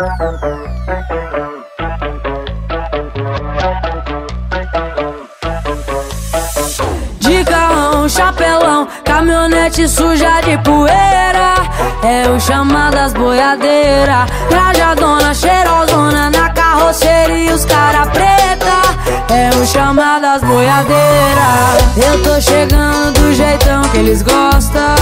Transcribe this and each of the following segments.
De carrão, chapelão, caminhonete suja de poeira. É o chamado das boiadeiras. Trajadona, cheirosona na carroceria, os cara preta. É o chamado das boiadeiras. Eu tô chegando do jeitão que eles gostam.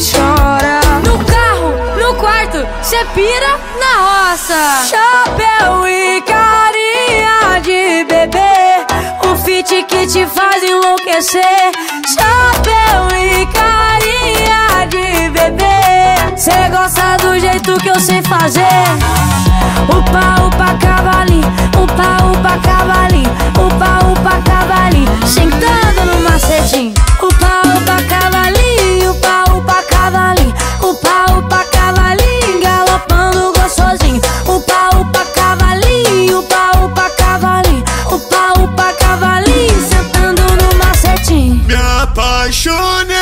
Choram. No carro, no quarto, cê pira na roça. Chapéu e carinha de bebê O fit que te faz enlouquecer Chapéu e carinha de bebê Cê gosta do jeito que eu sei fazer Upa, upa, apaixonei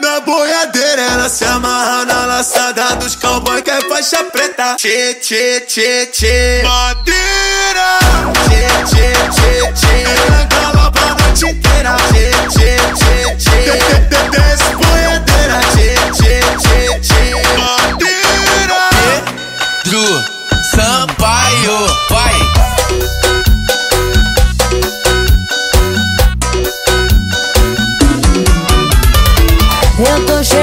na boiadeira, ela se amarra na laçada dos cowboy que é faixa preta. Tchê, tchê, tchê, tchê. Madeira.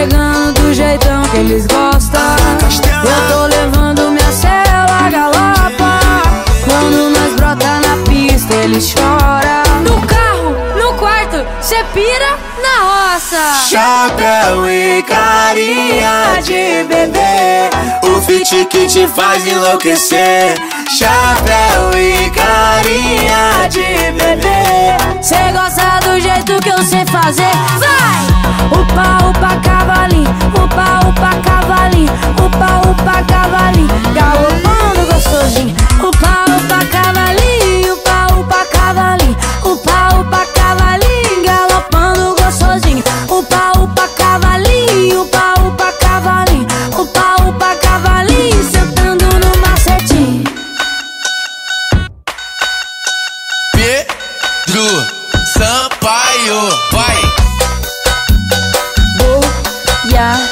Chegando do jeitão que eles gostam. Eu tô levando minha cela galopa. Quando nós brota na pista, eles choram. No carro, no quarto, cê pira na roça. Chapéu e carinha de bebê O fit que te faz enlouquecer Chapéu e carinha de bebê Cê gosta do jeito que eu sei fazer. Vai! Upa, cavalinho, upa, upa, cavalinho, galopando gostosinho. Upa, upa, cavalinho, upa, upa, cavalinho, upa, upa, cavalinho, galopando gostosinho. Upa, upa, cavalinho, upa, upa, cavalinho, upa, upa, cavalinho, sentando no macetinho. Pedro Sampaio, vai! Boa, yeah.